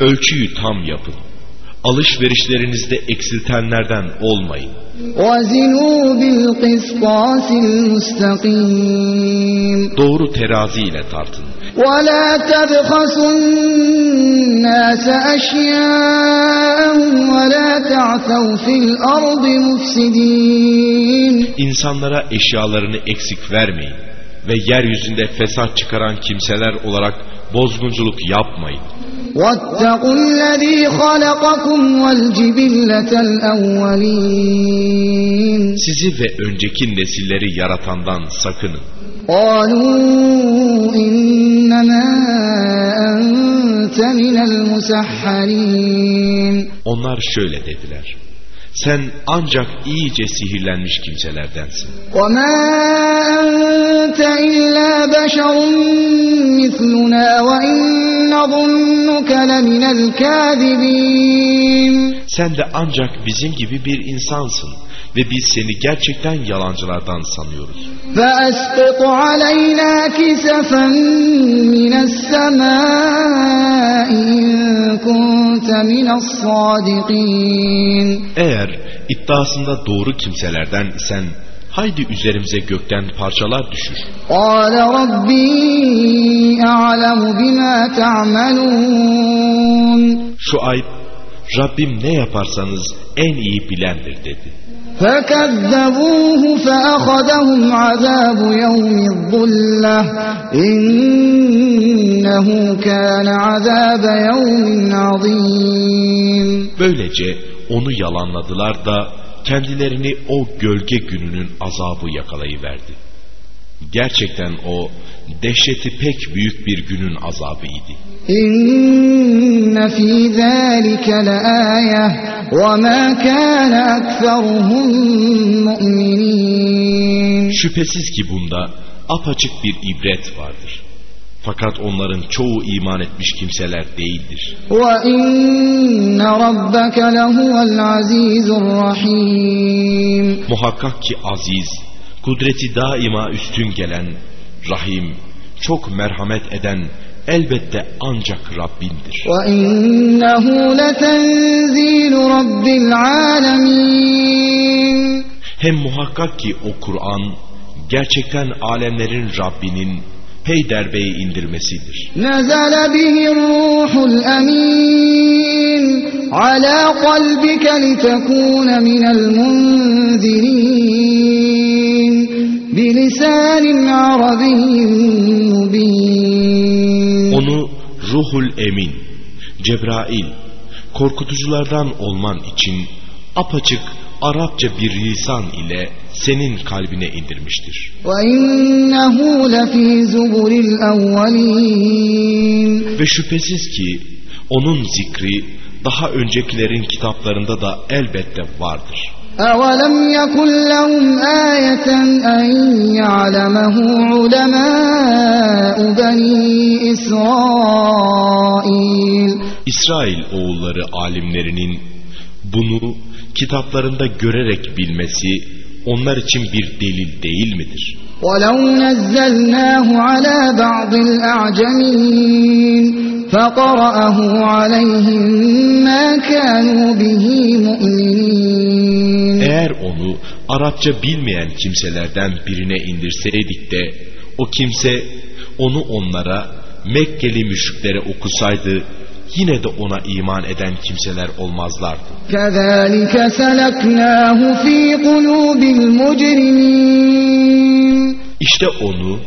Ölçüyü tam yapın. Alışverişlerinizde eksiltenlerden olmayın. وزنوا بالقسطاس المستقيم Doğru terazi ile tartın. ولا تبخسوا الناس أشياءهم ولا تعثوا في الأرض مفسدين İnsanlara eşyalarını eksik vermeyin ve yeryüzünde fesat çıkaran kimseler olarak bozgunculuk yapmayın. واتقوا الذي خلقكم والجبلة الأولين Sizi ve önceki nesilleri yaratandan sakının. قالوا إنما أنت من المسحرين Onlar şöyle dediler. Sen ancak iyice sihirlenmiş kimselerdensin. وما أنت إلا بشر مثلنا وإن نظنك لمن الكاذبين Sen de ancak bizim gibi bir insansın ve biz seni gerçekten yalancılardan sanıyoruz. فأسقط علينا كسفا من السماء eğer iddiasında doğru kimselerden isen haydi üzerimize gökten parçalar düşür. Şu ayet Rabbim ne yaparsanız en iyi bilendir dedi. فكذبوه فأخذهم عذاب يوم الظلة إنه كان عذاب يوم عظيم Böylece onu yalanladılar da kendilerini o gölge gününün azabı yakalayıverdi. Gerçekten o dehşeti pek büyük bir günün azabı idi. İnne fî zâlike leâyeh ve mâ kâne ekferuhum mu'minîn. Şüphesiz ki bunda apaçık bir ibret vardır. Fakat onların çoğu iman etmiş kimseler değildir. Ve inne rabbeke lehuvel azîzur rahîm. Muhakkak ki aziz, kudreti daima üstün gelen, rahim, çok merhamet eden elbette ancak Rabbindir. Hem muhakkak ki o Kur'an gerçekten alemlerin Rabbinin peyderbey indirmesidir. Nazala bihi ruhul amin ala kalbike litekune minel munzirin بلسان عربي مبين Onu Ruhul Emin, Cebrail, korkutuculardan olman için apaçık Arapça bir lisan ile senin kalbine indirmiştir. وإنه لفي زبر الأولين Ve şüphesiz ki onun zikri daha öncekilerin kitaplarında da elbette vardır. أولم يكن لهم آية أن يعلمه علماء بني إسرائيل İsrail oğulları alimlerinin bunu kitaplarında görerek bilmesi onlar için bir delil değil midir? ولو نزلناه على بعض الأعجمين فقرأه عليهم ما كانوا به مؤمنين eğer onu Arapça bilmeyen kimselerden birine indirseydik de o kimse onu onlara Mekkeli müşriklere okusaydı yine de ona iman eden kimseler olmazlardı. İşte onu,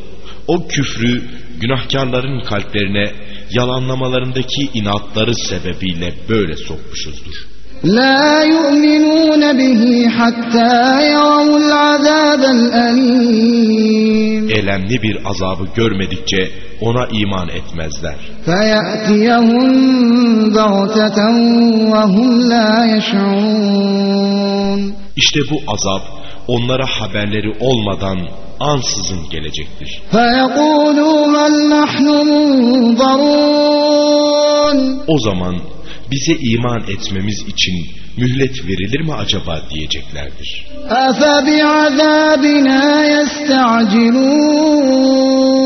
o küfrü günahkarların kalplerine yalanlamalarındaki inatları sebebiyle böyle sokmuşuzdur. La yu'minun bihi hatta yarawul azabal alim. Elemli bir azabı görmedikçe ona iman etmezler. Feyatiyahum baghtatan ve hum la yeş'un. İşte bu azap onlara haberleri olmadan ansızın gelecektir. O zaman bize iman etmemiz için mühlet verilir mi acaba diyeceklerdir. أفبعذابنا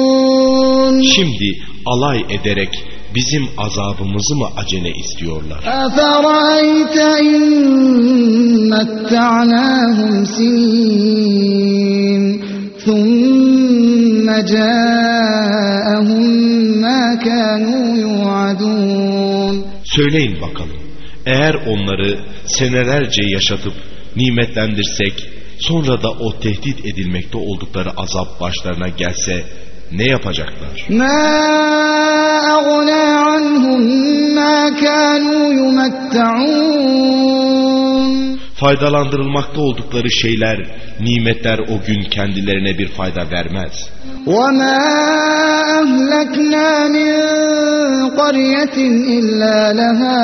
يستعجلون Şimdi alay ederek bizim azabımızı mı acele istiyorlar? أفرأيت إن متعناهم سنين ثم جاءهم Söyleyin bakalım. Eğer onları senelerce yaşatıp nimetlendirsek sonra da o tehdit edilmekte oldukları azap başlarına gelse ne yapacaklar? ما Faydalandırılmakta oldukları şeyler, nimetler o gün kendilerine bir fayda vermez. وما أهلكنا من قرية إلا لها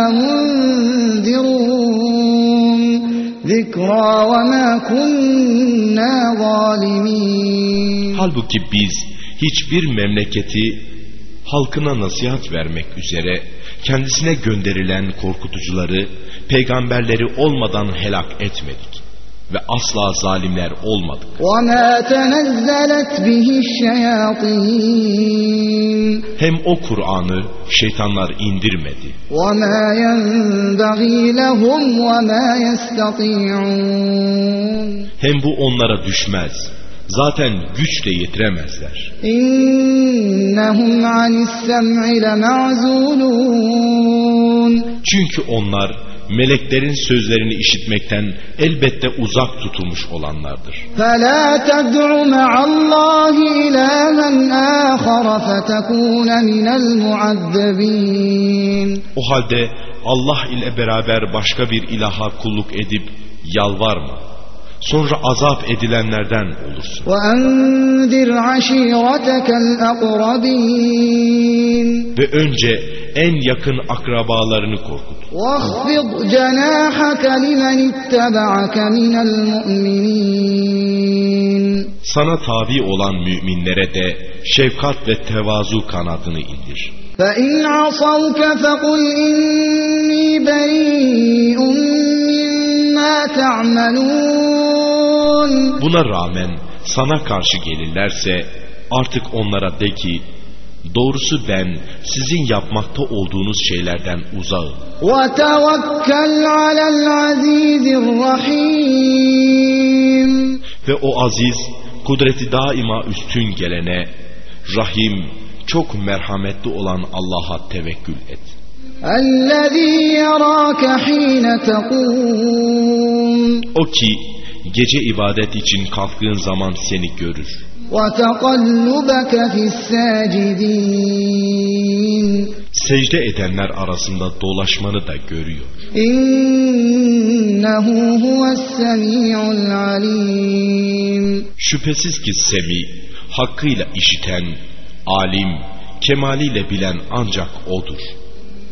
منذرون ذكرى وما كنا ظالمين Halbuki biz hiçbir memleketi halkına nasihat vermek üzere kendisine gönderilen korkutucuları, peygamberleri olmadan helak etmedik ve asla zalimler olmadık. Hem o Kur'an'ı şeytanlar indirmedi. Hem bu onlara düşmez. Zaten güçle yetiremezler. إنهم عن السمع لمعزولون Çünkü onlar meleklerin sözlerini işitmekten elbette uzak tutulmuş olanlardır. فلا تدع مع الله إلها آخر فتكون من المعذبين O halde Allah ile beraber başka bir ilaha kulluk edip yalvarma. Sonra azap edilenlerden olursun. وأنذر عشيرتك الأقربين Ve önce en yakın akrabalarını korkut. واخفض جناحك لمن اتبعك من المؤمنين Sana tabi olan müminlere de şefkat ve tevazu kanadını indir. فإن عصوك فقل إني بريء مما تعملون Buna rağmen sana karşı gelirlerse artık onlara de ki doğrusu ben sizin yapmakta olduğunuz şeylerden uzağım. وتوكل على العزيز الرحيم ve o aziz, kudreti daima üstün gelene, rahim, çok merhametli olan Allah'a tevekkül et. O ki gece ibadet için kalktığın zaman seni görür. Secde edenler arasında dolaşmanı da görüyor. إنه هو السميع العليم Şüphesiz ki Semi, hakkıyla işiten, alim, kemaliyle bilen ancak O'dur.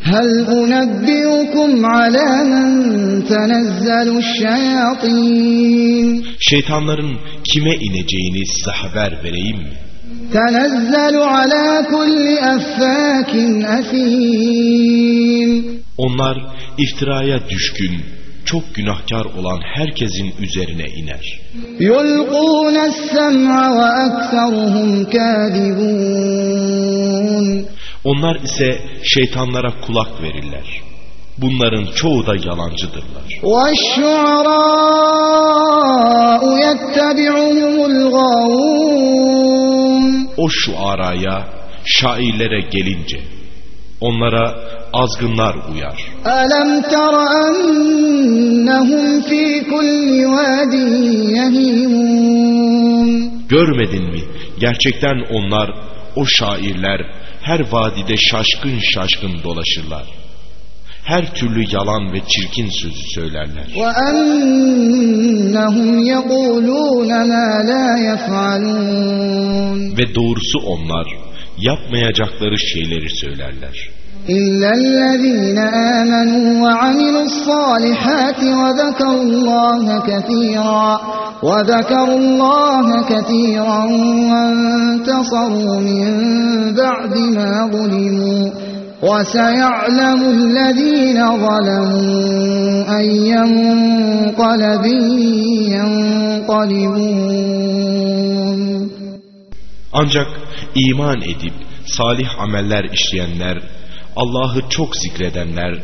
هل أنبئكم على من تنزل الشياطين Şeytanların kime ineceğini size haber vereyim mi? تنزل على كل أفاك أثيم Onlar iftiraya düşkün, çok günahkar olan herkesin üzerine iner. Onlar ise şeytanlara kulak verirler. Bunların çoğu da yalancıdırlar. O şu araya, şairlere gelince Onlara azgınlar uyar. Alam tara ennehum fi kulli vadin. Görmedin mi? Gerçekten onlar, o şairler her vadide şaşkın şaşkın dolaşırlar. Her türlü yalan ve çirkin sözü söylerler. ve doğrusu onlar yapmayacakları şeyleri söylerler. İllellezîne âmenû ve amilussâlihâti ve zekerullâhe kethîrâ ve zekerullâhe kethîrâ ve entasarû min ba'di mâ zulimû ve seya'lemu allezîne zalemû eyyen kalebin yenkalibûn. Ancak iman edip salih ameller işleyenler, Allah'ı çok zikredenler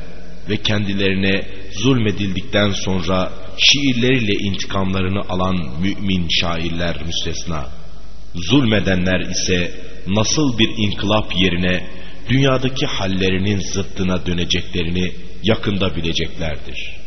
ve kendilerine zulmedildikten sonra şiirleriyle intikamlarını alan mümin şairler müstesna. Zulmedenler ise nasıl bir inkılap yerine dünyadaki hallerinin zıttına döneceklerini yakında bileceklerdir.''